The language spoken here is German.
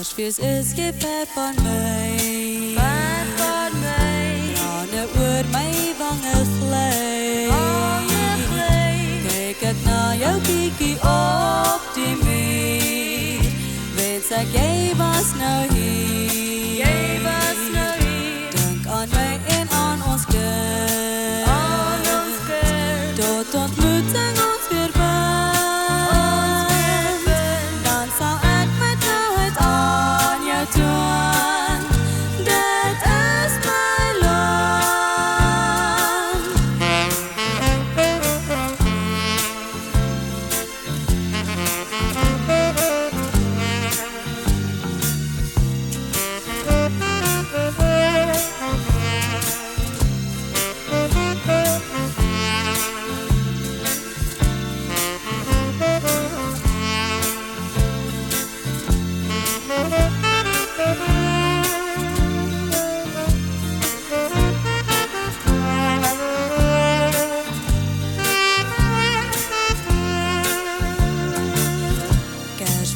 Beispiels ist gefällt von mir.